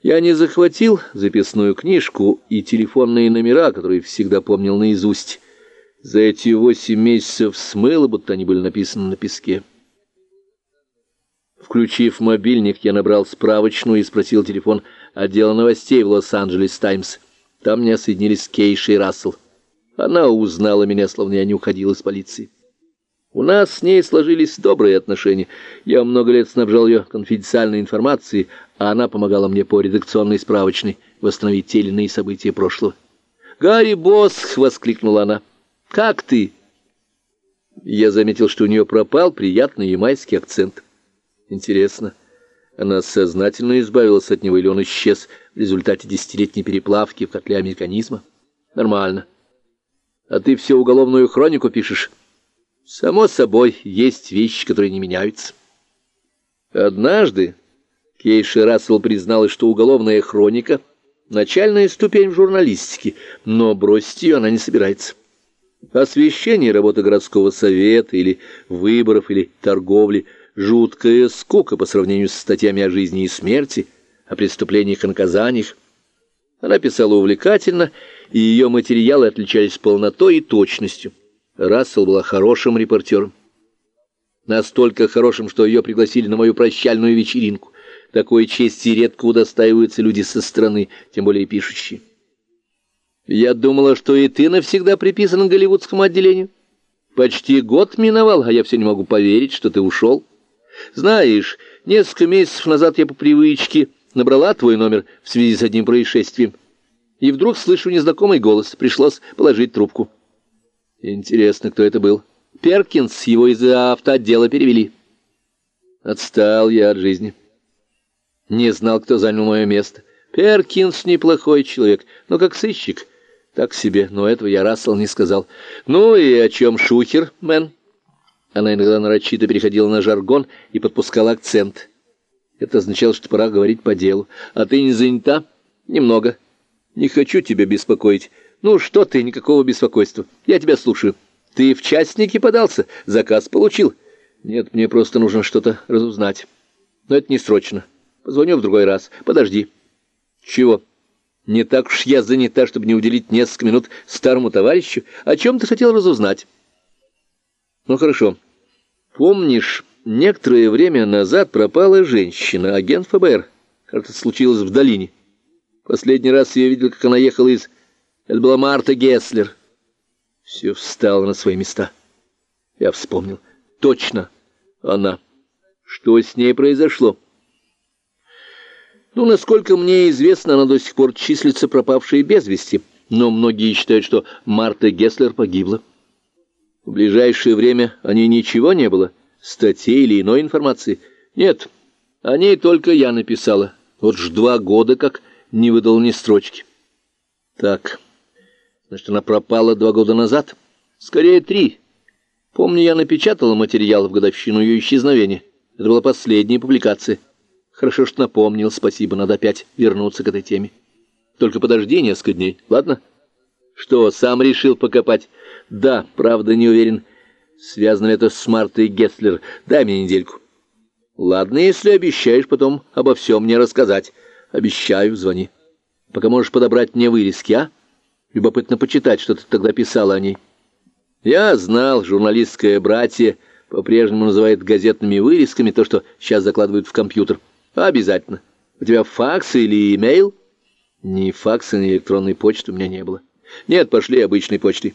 Я не захватил записную книжку и телефонные номера, которые всегда помнил наизусть. За эти восемь месяцев смыло, будто они были написаны на песке. Включив мобильник, я набрал справочную и спросил телефон отдела новостей в Лос-Анджелес Таймс. Там меня соединились с Кейшей Рассел. Она узнала меня, словно я не уходил из полиции. У нас с ней сложились добрые отношения. Я много лет снабжал ее конфиденциальной информацией, а она помогала мне по редакционной справочной восстановить те или иные события прошлого. «Гарри Босх!» — воскликнула она. «Как ты?» Я заметил, что у нее пропал приятный ямайский акцент. Интересно, она сознательно избавилась от него, или он исчез в результате десятилетней переплавки в котле американизма? Нормально. А ты все уголовную хронику пишешь? Само собой, есть вещи, которые не меняются. Однажды Кейша Рассел призналась, что уголовная хроника — начальная ступень в журналистике, но бросить ее она не собирается. Освещение работы городского совета или выборов или торговли — жуткая скука по сравнению с статьями о жизни и смерти, о преступлениях и наказаниях. Она писала увлекательно, и ее материалы отличались полнотой и точностью. Рассел была хорошим репортером. Настолько хорошим, что ее пригласили на мою прощальную вечеринку. Такой чести редко удостаиваются люди со стороны, тем более пишущие. Я думала, что и ты навсегда приписан к голливудскому отделению. Почти год миновал, а я все не могу поверить, что ты ушел. Знаешь, несколько месяцев назад я по привычке набрала твой номер в связи с одним происшествием. И вдруг слышу незнакомый голос. Пришлось положить трубку. Интересно, кто это был? Перкинс, его из автоотдела перевели. Отстал я от жизни. Не знал, кто занял мое место. Перкинс неплохой человек, но как сыщик. Так себе, но этого я Рассел не сказал. Ну и о чем шухер, мэн? Она иногда нарочито переходила на жаргон и подпускала акцент. Это означало, что пора говорить по делу. А ты не занята? Немного. Не хочу тебя беспокоить. «Ну что ты, никакого беспокойства. Я тебя слушаю. Ты в частники подался? Заказ получил?» «Нет, мне просто нужно что-то разузнать. Но это не срочно. Позвоню в другой раз. Подожди». «Чего?» «Не так уж я занята, чтобы не уделить несколько минут старому товарищу. О чем ты хотел разузнать?» «Ну хорошо. Помнишь, некоторое время назад пропала женщина, агент ФБР. Как-то случилось в долине. Последний раз я видел, как она ехала из это была Марта Гесслер. Все встало на свои места. Я вспомнил. Точно, она. Что с ней произошло? Ну, насколько мне известно, она до сих пор числится пропавшей без вести, но многие считают, что Марта Гесслер погибла. В ближайшее время о ней ничего не было, статей или иной информации. Нет, о ней только я написала. Вот ж два года как не выдал ни строчки. Так... Значит, она пропала два года назад? Скорее, три. Помню, я напечатала материал в годовщину ее исчезновения. Это была последняя публикация. Хорошо, что напомнил, спасибо, надо опять вернуться к этой теме. Только подожди несколько дней, ладно? Что, сам решил покопать? Да, правда, не уверен. Связано ли это с Мартой Гесслер? Дай мне недельку. Ладно, если обещаешь потом обо всем мне рассказать. Обещаю, звони. Пока можешь подобрать мне вырезки, а? Любопытно почитать, что ты тогда писала о ней. Я знал, журналистское братье по-прежнему называет газетными вырезками то, что сейчас закладывают в компьютер. Обязательно. У тебя факс или имейл? Ни факса, ни электронной почты у меня не было. Нет, пошли обычной почтой.